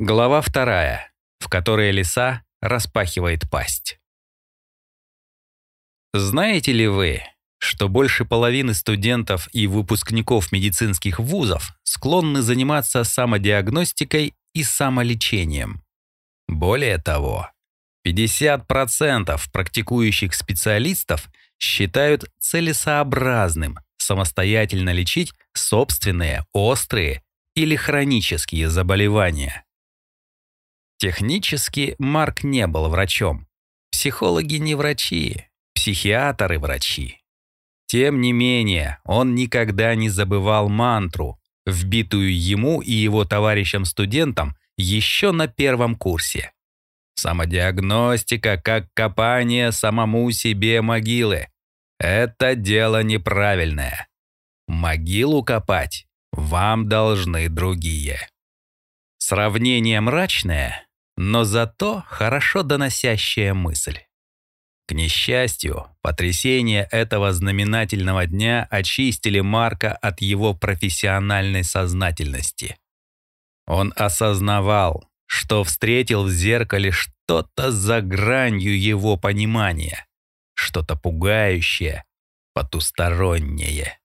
Глава вторая, в которой лиса распахивает пасть. Знаете ли вы, что больше половины студентов и выпускников медицинских вузов склонны заниматься самодиагностикой и самолечением? Более того, 50% практикующих специалистов считают целесообразным самостоятельно лечить собственные острые или хронические заболевания. Технически Марк не был врачом. Психологи не врачи, психиатры врачи. Тем не менее, он никогда не забывал мантру, вбитую ему и его товарищам-студентам еще на первом курсе. Самодиагностика как копание самому себе могилы. Это дело неправильное. Могилу копать вам должны другие. Сравнение мрачное, но зато хорошо доносящая мысль. К несчастью, потрясения этого знаменательного дня очистили Марка от его профессиональной сознательности. Он осознавал, что встретил в зеркале что-то за гранью его понимания, что-то пугающее, потустороннее.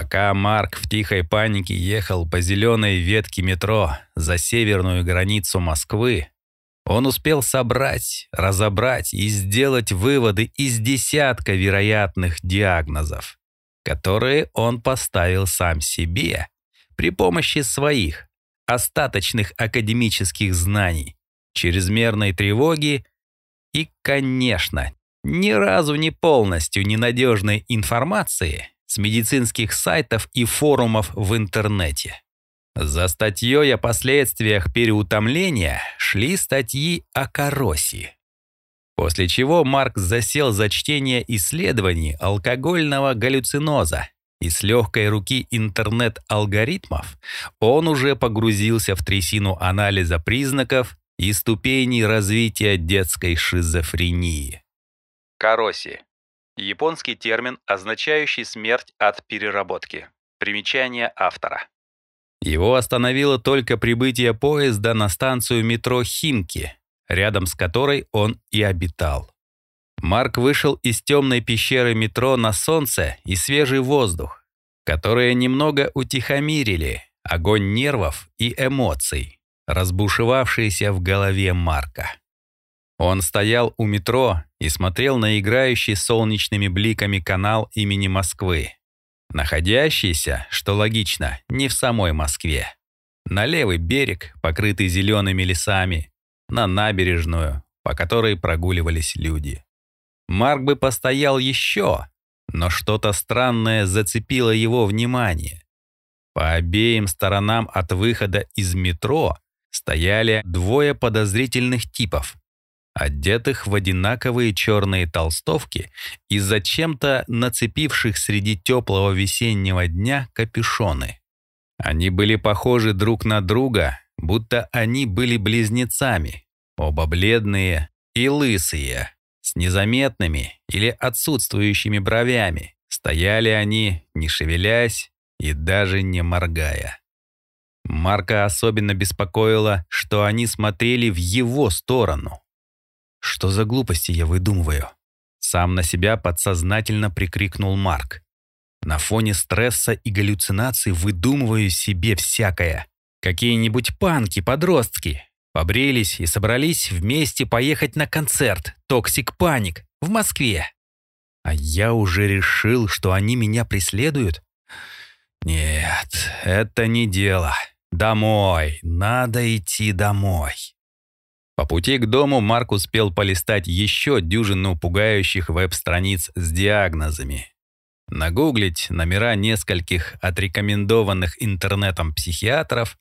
Пока Марк в тихой панике ехал по зеленой ветке метро за северную границу Москвы, он успел собрать, разобрать и сделать выводы из десятка вероятных диагнозов, которые он поставил сам себе при помощи своих остаточных академических знаний, чрезмерной тревоги и, конечно, ни разу не полностью ненадежной информации с медицинских сайтов и форумов в интернете. За статьей о последствиях переутомления шли статьи о коросе. После чего Марк засел за чтение исследований алкогольного галлюциноза, и с легкой руки интернет-алгоритмов он уже погрузился в трясину анализа признаков и ступеней развития детской шизофрении. Кароси Японский термин, означающий смерть от переработки. Примечание автора. Его остановило только прибытие поезда на станцию метро Химки, рядом с которой он и обитал. Марк вышел из темной пещеры метро на солнце и свежий воздух, которые немного утихомирили огонь нервов и эмоций, разбушевавшийся в голове Марка. Он стоял у метро и смотрел на играющий солнечными бликами канал имени Москвы, находящийся, что логично, не в самой Москве. На левый берег, покрытый зелеными лесами, на набережную, по которой прогуливались люди. Марк бы постоял еще, но что-то странное зацепило его внимание. По обеим сторонам от выхода из метро стояли двое подозрительных типов одетых в одинаковые черные толстовки и зачем-то нацепивших среди теплого весеннего дня капюшоны. Они были похожи друг на друга, будто они были близнецами, оба бледные и лысые, с незаметными или отсутствующими бровями. Стояли они, не шевелясь и даже не моргая. Марка особенно беспокоило, что они смотрели в его сторону. Что за глупости я выдумываю? Сам на себя подсознательно прикрикнул Марк. На фоне стресса и галлюцинаций выдумываю себе всякое. Какие-нибудь панки, подростки. Побрились и собрались вместе поехать на концерт «Toxic Panic» в Москве. А я уже решил, что они меня преследуют? Нет, это не дело. Домой, надо идти домой. По пути к дому Марк успел полистать еще дюжину пугающих веб-страниц с диагнозами. Нагуглить номера нескольких отрекомендованных интернетом психиатров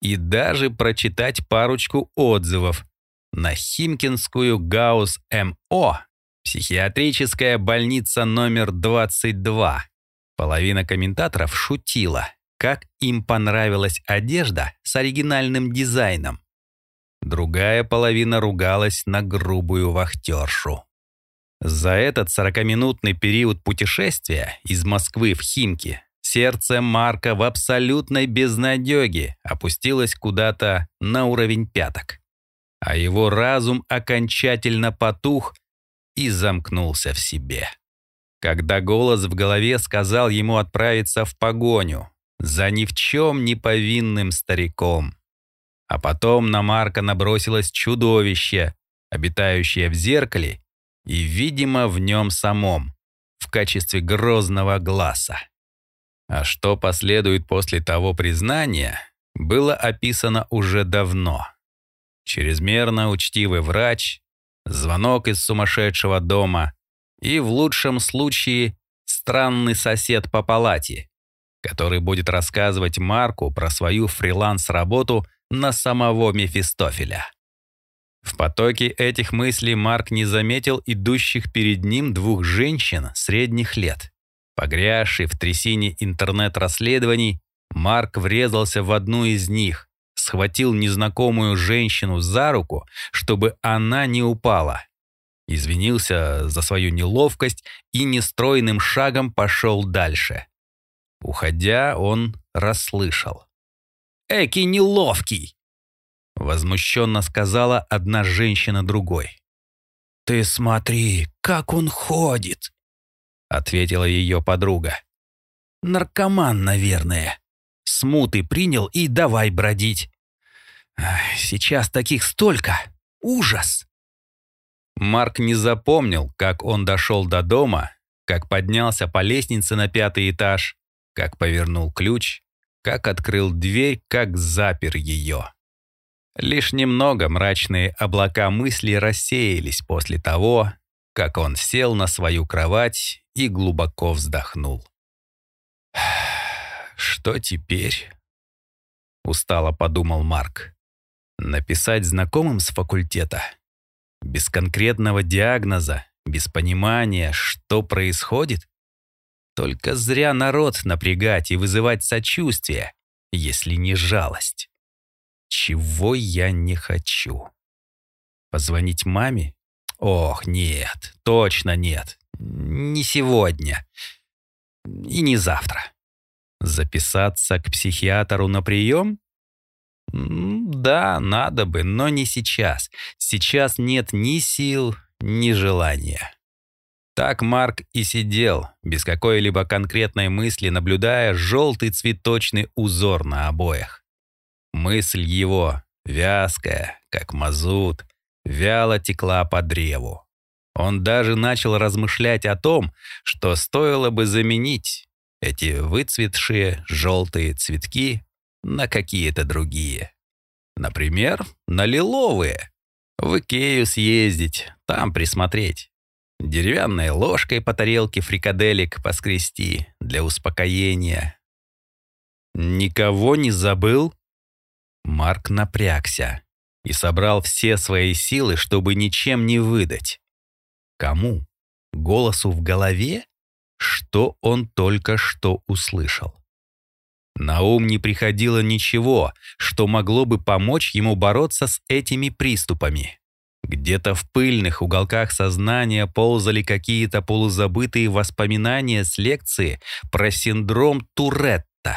и даже прочитать парочку отзывов на Химкинскую Гаус МО, психиатрическая больница номер 22. Половина комментаторов шутила, как им понравилась одежда с оригинальным дизайном. Другая половина ругалась на грубую вахтершу. За этот 40-минутный период путешествия из Москвы в Химки сердце Марка в абсолютной безнадёге опустилось куда-то на уровень пяток, а его разум окончательно потух и замкнулся в себе. Когда голос в голове сказал ему отправиться в погоню за ни в чем не повинным стариком. А потом на Марка набросилось чудовище, обитающее в зеркале и, видимо, в нем самом, в качестве грозного глаза. А что последует после того признания, было описано уже давно. Чрезмерно учтивый врач, звонок из сумасшедшего дома и, в лучшем случае, странный сосед по палате, который будет рассказывать Марку про свою фриланс-работу на самого Мефистофеля. В потоке этих мыслей Марк не заметил идущих перед ним двух женщин средних лет. Погрязший в трясине интернет-расследований, Марк врезался в одну из них, схватил незнакомую женщину за руку, чтобы она не упала. Извинился за свою неловкость и нестройным шагом пошел дальше. Уходя, он расслышал. «Эки неловкий!» Возмущенно сказала одна женщина другой. «Ты смотри, как он ходит!» Ответила ее подруга. «Наркоман, наверное. Смуты принял и давай бродить. Сейчас таких столько. Ужас!» Марк не запомнил, как он дошел до дома, как поднялся по лестнице на пятый этаж, как повернул ключ, как открыл дверь, как запер ее. Лишь немного мрачные облака мыслей рассеялись после того, как он сел на свою кровать и глубоко вздохнул. «Что теперь?» — устало подумал Марк. «Написать знакомым с факультета? Без конкретного диагноза, без понимания, что происходит? Только зря народ напрягать и вызывать сочувствие, если не жалость. Чего я не хочу? Позвонить маме? Ох, нет, точно нет. Не сегодня. И не завтра. Записаться к психиатру на прием? Да, надо бы, но не сейчас. Сейчас нет ни сил, ни желания. Так Марк и сидел, без какой-либо конкретной мысли, наблюдая желтый цветочный узор на обоях. Мысль его, вязкая, как мазут, вяло текла по древу. Он даже начал размышлять о том, что стоило бы заменить эти выцветшие желтые цветки на какие-то другие. Например, на лиловые. В Икею съездить, там присмотреть. Деревянной ложкой по тарелке фрикаделек поскрести для успокоения. Никого не забыл? Марк напрягся и собрал все свои силы, чтобы ничем не выдать. Кому? Голосу в голове? Что он только что услышал? На ум не приходило ничего, что могло бы помочь ему бороться с этими приступами. Где-то в пыльных уголках сознания ползали какие-то полузабытые воспоминания с лекции про синдром Туретта.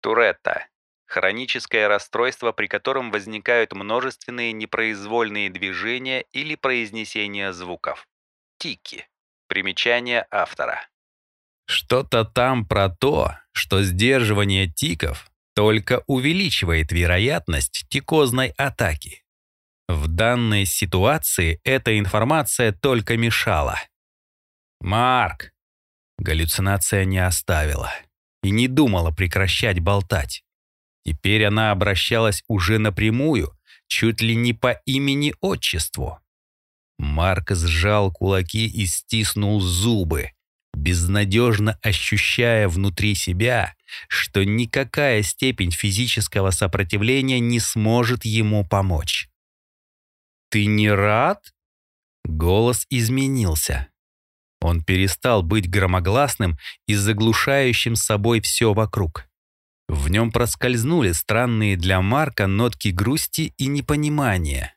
Туретта хроническое расстройство, при котором возникают множественные непроизвольные движения или произнесение звуков. Тики. Примечание автора. Что-то там про то, что сдерживание тиков только увеличивает вероятность тикозной атаки. В данной ситуации эта информация только мешала. «Марк!» Галлюцинация не оставила и не думала прекращать болтать. Теперь она обращалась уже напрямую, чуть ли не по имени-отчеству. Марк сжал кулаки и стиснул зубы, безнадежно ощущая внутри себя, что никакая степень физического сопротивления не сможет ему помочь. «Ты не рад?» Голос изменился. Он перестал быть громогласным и заглушающим собой все вокруг. В нем проскользнули странные для Марка нотки грусти и непонимания.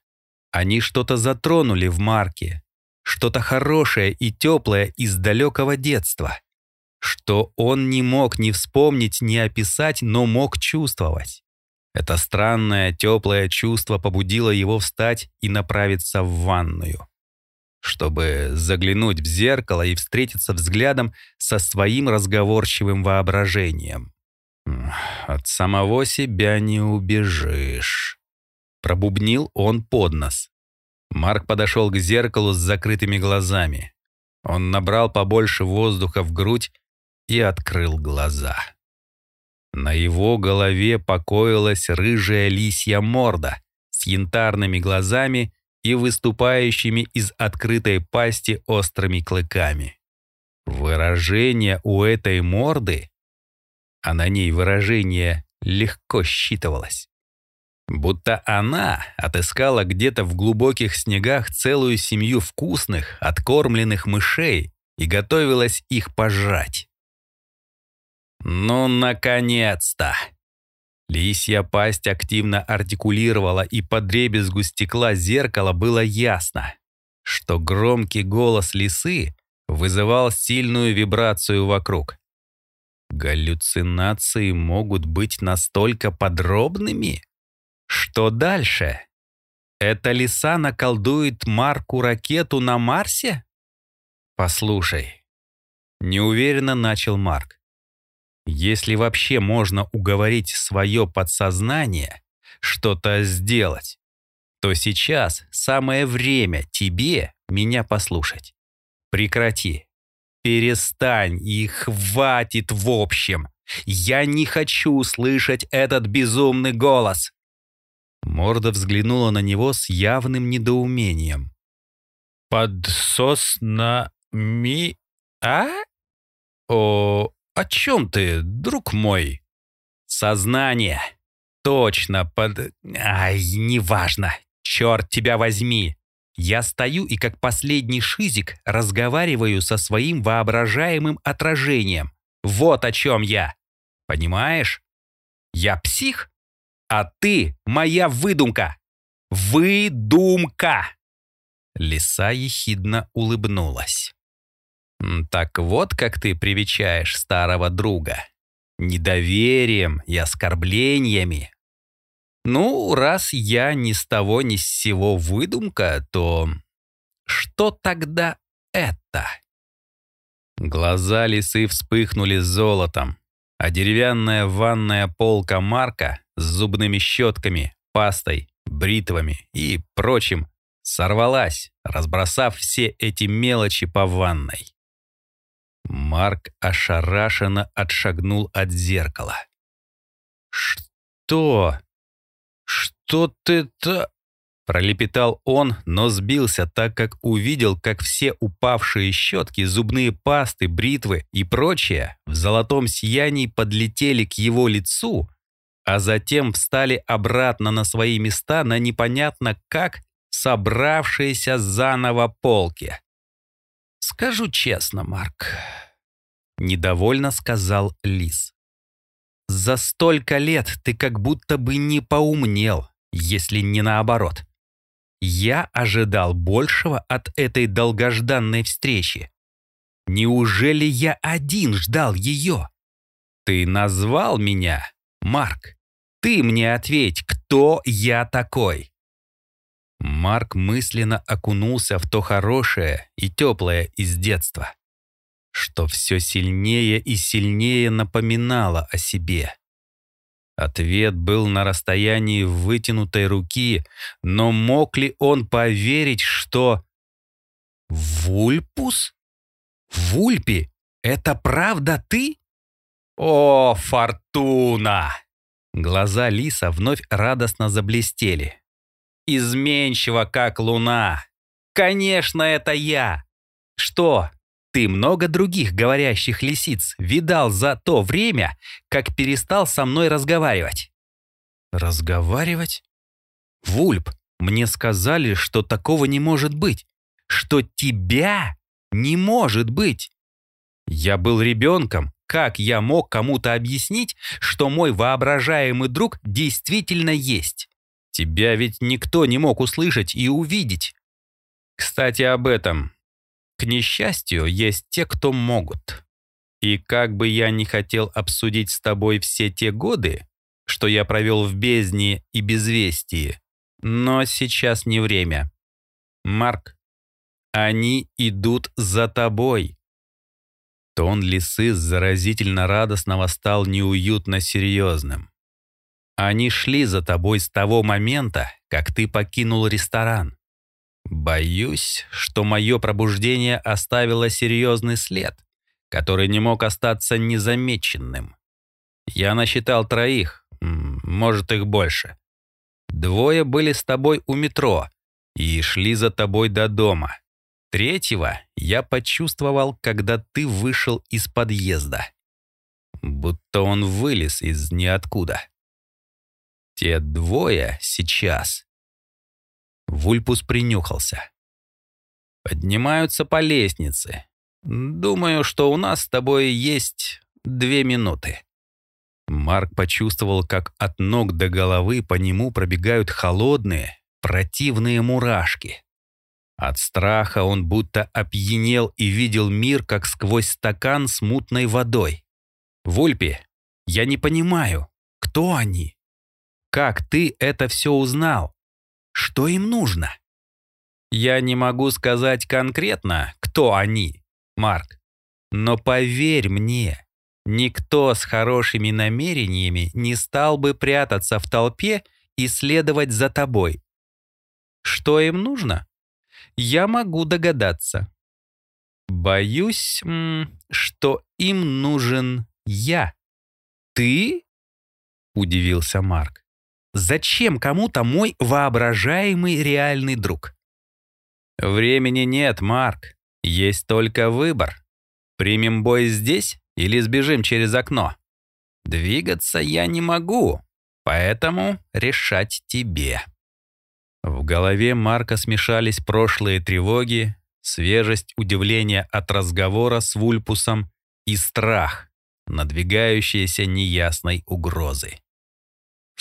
Они что-то затронули в Марке, что-то хорошее и теплое из далекого детства. что он не мог ни вспомнить, ни описать, но мог чувствовать. Это странное, теплое чувство побудило его встать и направиться в ванную, чтобы заглянуть в зеркало и встретиться взглядом со своим разговорчивым воображением. «От самого себя не убежишь», — пробубнил он под нос. Марк подошел к зеркалу с закрытыми глазами. Он набрал побольше воздуха в грудь и открыл глаза. На его голове покоилась рыжая лисья морда с янтарными глазами и выступающими из открытой пасти острыми клыками. Выражение у этой морды, а на ней выражение легко считывалось. Будто она отыскала где-то в глубоких снегах целую семью вкусных, откормленных мышей и готовилась их пожрать. «Ну, наконец-то!» Лисья пасть активно артикулировала, и по дребезгу стекла зеркала было ясно, что громкий голос лисы вызывал сильную вибрацию вокруг. Галлюцинации могут быть настолько подробными? Что дальше? Эта лиса наколдует Марку ракету на Марсе? Послушай. Неуверенно начал Марк. Если вообще можно уговорить свое подсознание что-то сделать, то сейчас самое время тебе меня послушать. Прекрати. Перестань и хватит в общем. Я не хочу слышать этот безумный голос. Морда взглянула на него с явным недоумением. «Подсоснами... А? О, «О чем ты, друг мой?» «Сознание. Точно, под... Ай, неважно. Черт тебя возьми. Я стою и как последний шизик разговариваю со своим воображаемым отражением. Вот о чем я. Понимаешь? Я псих, а ты моя выдумка. Выдумка!» Лиса ехидно улыбнулась. Так вот, как ты привечаешь старого друга. Недоверием и оскорблениями. Ну, раз я ни с того ни с сего выдумка, то что тогда это? Глаза лисы вспыхнули золотом, а деревянная ванная полка Марка с зубными щетками, пастой, бритвами и прочим сорвалась, разбросав все эти мелочи по ванной. Марк ошарашенно отшагнул от зеркала. «Что? Что ты-то...» Пролепетал он, но сбился, так как увидел, как все упавшие щетки, зубные пасты, бритвы и прочее в золотом сиянии подлетели к его лицу, а затем встали обратно на свои места на непонятно как собравшиеся заново полки. «Скажу честно, Марк», — недовольно сказал Лис. «За столько лет ты как будто бы не поумнел, если не наоборот. Я ожидал большего от этой долгожданной встречи. Неужели я один ждал ее? Ты назвал меня, Марк. Ты мне ответь, кто я такой?» Марк мысленно окунулся в то хорошее и теплое из детства, что все сильнее и сильнее напоминало о себе. Ответ был на расстоянии вытянутой руки, но мог ли он поверить, что... «Вульпус? Вульпи? Это правда ты?» «О, Фортуна!» Глаза Лиса вновь радостно заблестели изменчива, как луна. Конечно, это я. Что, ты много других говорящих лисиц видал за то время, как перестал со мной разговаривать? Разговаривать? Вульп, мне сказали, что такого не может быть. Что тебя не может быть. Я был ребенком. Как я мог кому-то объяснить, что мой воображаемый друг действительно есть? Тебя ведь никто не мог услышать и увидеть. Кстати, об этом. К несчастью, есть те, кто могут. И как бы я не хотел обсудить с тобой все те годы, что я провел в бездне и безвестии, но сейчас не время. Марк, они идут за тобой. Тон лисы заразительно радостного стал неуютно серьезным. Они шли за тобой с того момента, как ты покинул ресторан. Боюсь, что мое пробуждение оставило серьезный след, который не мог остаться незамеченным. Я насчитал троих, может их больше. Двое были с тобой у метро и шли за тобой до дома. Третьего я почувствовал, когда ты вышел из подъезда. Будто он вылез из ниоткуда. Те двое сейчас. Вульпус принюхался. Поднимаются по лестнице. Думаю, что у нас с тобой есть две минуты. Марк почувствовал, как от ног до головы по нему пробегают холодные, противные мурашки. От страха он будто опьянел и видел мир, как сквозь стакан с мутной водой. «Вульпи, я не понимаю, кто они? Как ты это все узнал? Что им нужно?» «Я не могу сказать конкретно, кто они, Марк, но поверь мне, никто с хорошими намерениями не стал бы прятаться в толпе и следовать за тобой. Что им нужно?» я могу догадаться. Боюсь, что им нужен я. Ты? Удивился Марк. Зачем кому-то мой воображаемый реальный друг? Времени нет, Марк. Есть только выбор. Примем бой здесь или сбежим через окно? Двигаться я не могу, поэтому решать тебе. В голове Марка смешались прошлые тревоги, свежесть удивления от разговора с Вульпусом и страх, надвигающейся неясной угрозы.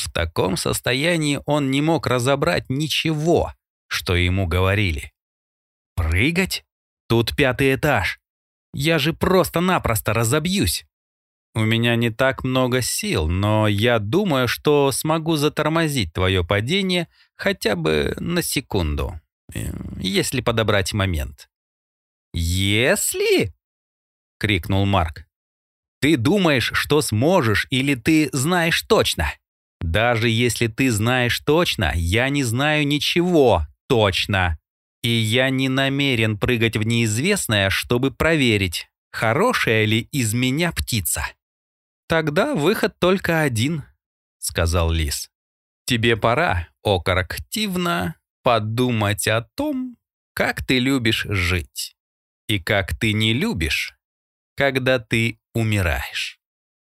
В таком состоянии он не мог разобрать ничего, что ему говорили. «Прыгать? Тут пятый этаж. Я же просто-напросто разобьюсь. У меня не так много сил, но я думаю, что смогу затормозить твое падение хотя бы на секунду, э, если подобрать момент. «Если?» — крикнул Марк. «Ты думаешь, что сможешь, или ты знаешь точно? Даже если ты знаешь точно, я не знаю ничего точно. И я не намерен прыгать в неизвестное, чтобы проверить, хорошая ли из меня птица». «Тогда выход только один», — сказал Лис. «Тебе пора, окор активно, подумать о том, как ты любишь жить и как ты не любишь, когда ты умираешь.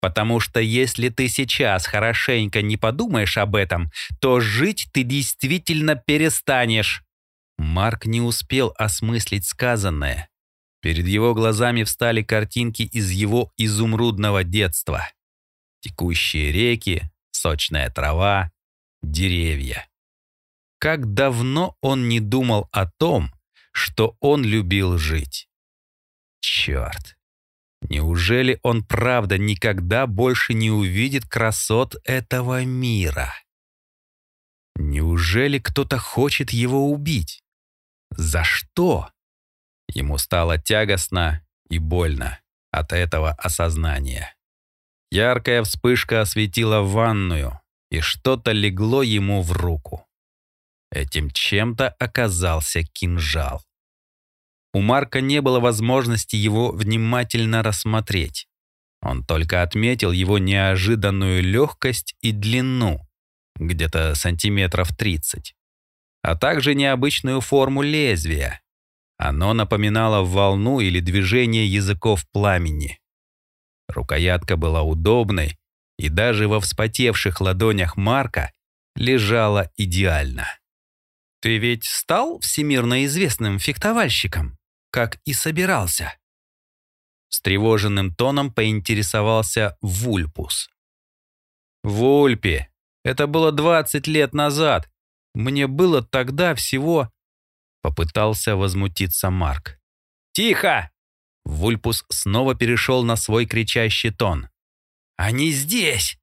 Потому что если ты сейчас хорошенько не подумаешь об этом, то жить ты действительно перестанешь». Марк не успел осмыслить сказанное. Перед его глазами встали картинки из его изумрудного детства. Текущие реки, сочная трава, деревья. Как давно он не думал о том, что он любил жить. Черт. Неужели он правда никогда больше не увидит красот этого мира? Неужели кто-то хочет его убить? За что? Ему стало тягостно и больно от этого осознания. Яркая вспышка осветила ванную, и что-то легло ему в руку. Этим чем-то оказался кинжал. У Марка не было возможности его внимательно рассмотреть. Он только отметил его неожиданную легкость и длину, где-то сантиметров 30, а также необычную форму лезвия, оно напоминало волну или движение языков пламени. Рукоятка была удобной, и даже во вспотевших ладонях Марка лежала идеально. «Ты ведь стал всемирно известным фехтовальщиком, как и собирался?» С тревоженным тоном поинтересовался Вульпус. «Вульпи, это было 20 лет назад. Мне было тогда всего...» Попытался возмутиться Марк. «Тихо!» Вульпус снова перешел на свой кричащий тон. «Они здесь!»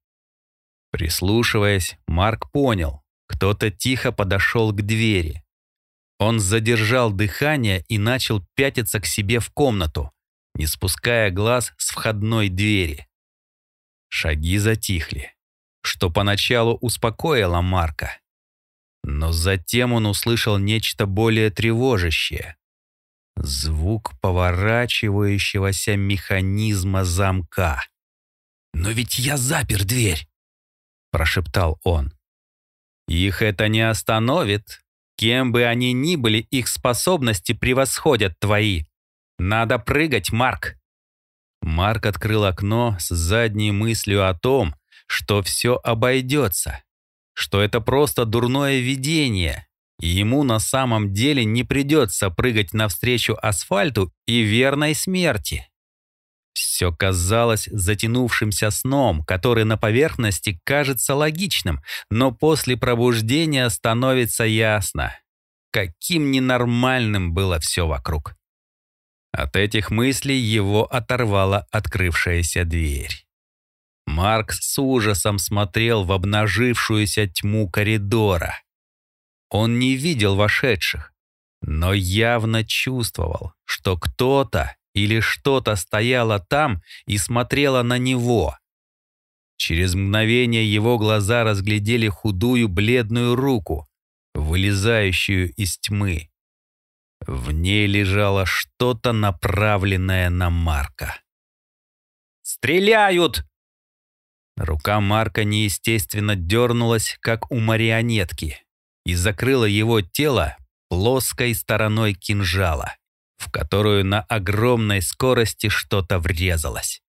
Прислушиваясь, Марк понял, кто-то тихо подошел к двери. Он задержал дыхание и начал пятиться к себе в комнату, не спуская глаз с входной двери. Шаги затихли, что поначалу успокоило Марка. Но затем он услышал нечто более тревожащее. Звук поворачивающегося механизма замка. «Но ведь я запер дверь!» – прошептал он. «Их это не остановит. Кем бы они ни были, их способности превосходят твои. Надо прыгать, Марк!» Марк открыл окно с задней мыслью о том, что все обойдется, что это просто дурное видение, и ему на самом деле не придется прыгать навстречу асфальту и верной смерти. Все казалось затянувшимся сном, который на поверхности кажется логичным, но после пробуждения становится ясно, каким ненормальным было все вокруг. От этих мыслей его оторвала открывшаяся дверь. Марк с ужасом смотрел в обнажившуюся тьму коридора. Он не видел вошедших, но явно чувствовал, что кто-то или что-то стояло там и смотрело на него. Через мгновение его глаза разглядели худую бледную руку, вылезающую из тьмы. В ней лежало что-то направленное на Марка. «Стреляют!» Рука Марка неестественно дернулась, как у марионетки, и закрыла его тело плоской стороной кинжала, в которую на огромной скорости что-то врезалось.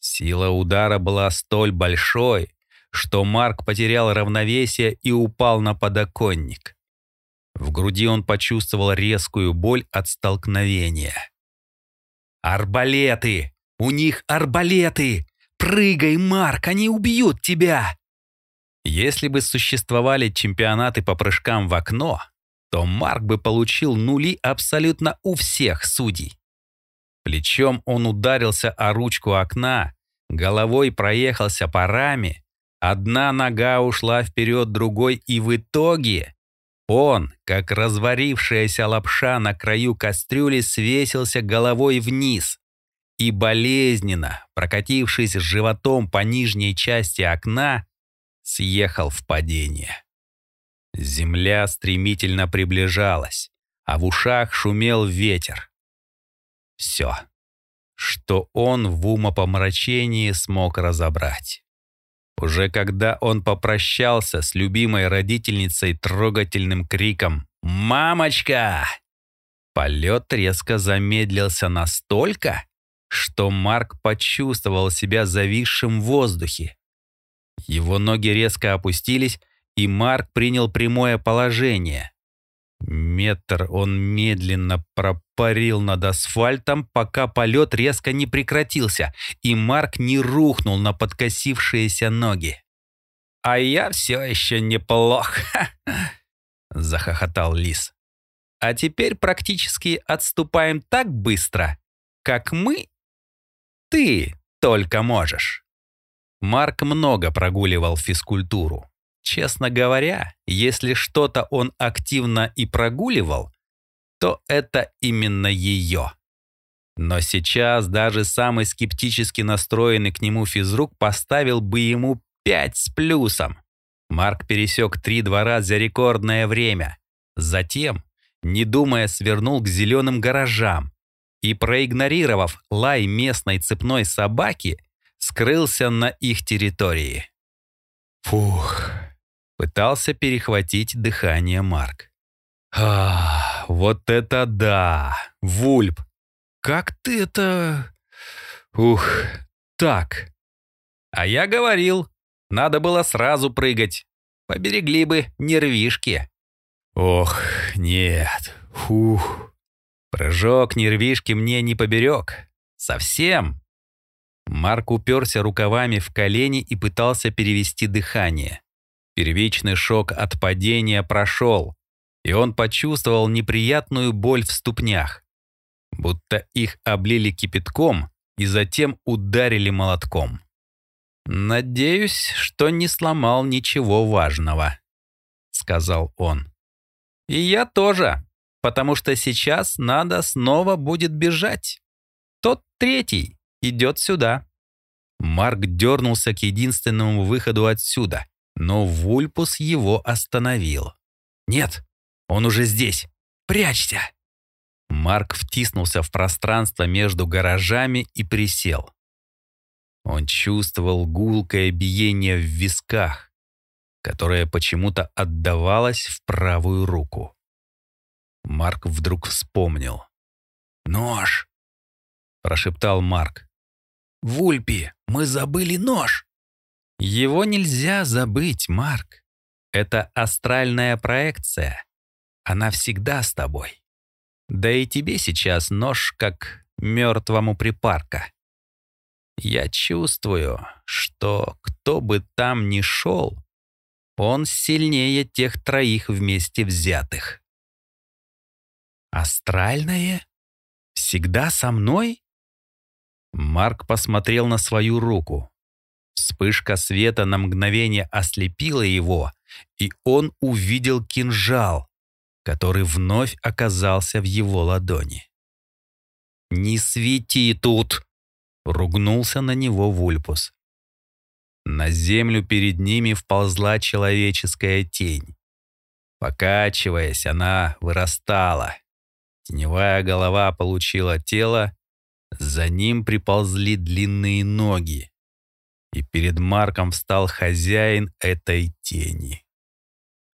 Сила удара была столь большой, что Марк потерял равновесие и упал на подоконник. В груди он почувствовал резкую боль от столкновения. «Арбалеты! У них арбалеты! Прыгай, Марк, они убьют тебя!» Если бы существовали чемпионаты по прыжкам в окно, то Марк бы получил нули абсолютно у всех судей. Плечом он ударился о ручку окна, головой проехался по раме, одна нога ушла вперед другой, и в итоге он, как разварившаяся лапша на краю кастрюли, свесился головой вниз и болезненно, прокатившись животом по нижней части окна, съехал в падение. Земля стремительно приближалась, а в ушах шумел ветер. Все, что он в умопомрачении смог разобрать. Уже когда он попрощался с любимой родительницей трогательным криком «Мамочка!», полет резко замедлился настолько, что Марк почувствовал себя зависшим в воздухе. Его ноги резко опустились, и Марк принял прямое положение. Метр он медленно пропарил над асфальтом, пока полет резко не прекратился, и Марк не рухнул на подкосившиеся ноги. «А я все еще неплох», — захохотал Лис. «А теперь практически отступаем так быстро, как мы. Ты только можешь». Марк много прогуливал физкультуру. Честно говоря, если что-то он активно и прогуливал, то это именно ее. Но сейчас даже самый скептически настроенный к нему физрук поставил бы ему 5 с плюсом. Марк пересек три двора за рекордное время. Затем, не думая, свернул к зеленым гаражам и, проигнорировав лай местной цепной собаки, скрылся на их территории. Фух, Пытался перехватить дыхание Марк. «А, вот это да! Вульп! Как ты это... Ух, так!» «А я говорил, надо было сразу прыгать. Поберегли бы нервишки». «Ох, нет, фух. Прыжок нервишки мне не поберег. Совсем». Марк уперся рукавами в колени и пытался перевести дыхание. Первичный шок от падения прошел, и он почувствовал неприятную боль в ступнях. будто их облили кипятком и затем ударили молотком. «Надеюсь, что не сломал ничего важного», — сказал он. «И я тоже, потому что сейчас надо снова будет бежать. Тот третий идет сюда». Марк дернулся к единственному выходу отсюда, но Вульпус его остановил. «Нет, он уже здесь. Прячься!» Марк втиснулся в пространство между гаражами и присел. Он чувствовал гулкое биение в висках, которое почему-то отдавалось в правую руку. Марк вдруг вспомнил. «Нож!» — прошептал Марк. «Вульпи, мы забыли нож!» «Его нельзя забыть, Марк. Это астральная проекция. Она всегда с тобой. Да и тебе сейчас нож как мертвому припарка. Я чувствую, что кто бы там ни шел, он сильнее тех троих вместе взятых. «Астральное? Всегда со мной?» Марк посмотрел на свою руку. Вспышка света на мгновение ослепила его, и он увидел кинжал, который вновь оказался в его ладони. «Не свети тут!» — ругнулся на него Вульпус. На землю перед ними вползла человеческая тень. Покачиваясь, она вырастала. Теневая голова получила тело, за ним приползли длинные ноги. И перед Марком встал хозяин этой тени.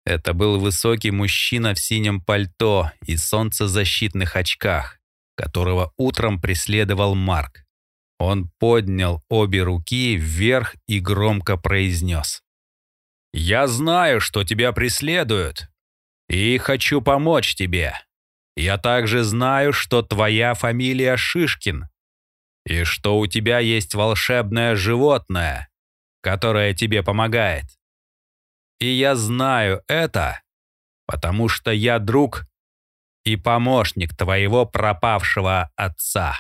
Это был высокий мужчина в синем пальто и солнцезащитных очках, которого утром преследовал Марк. Он поднял обе руки вверх и громко произнес. «Я знаю, что тебя преследуют, и хочу помочь тебе. Я также знаю, что твоя фамилия Шишкин, и что у тебя есть волшебное животное, которое тебе помогает. И я знаю это, потому что я друг и помощник твоего пропавшего отца.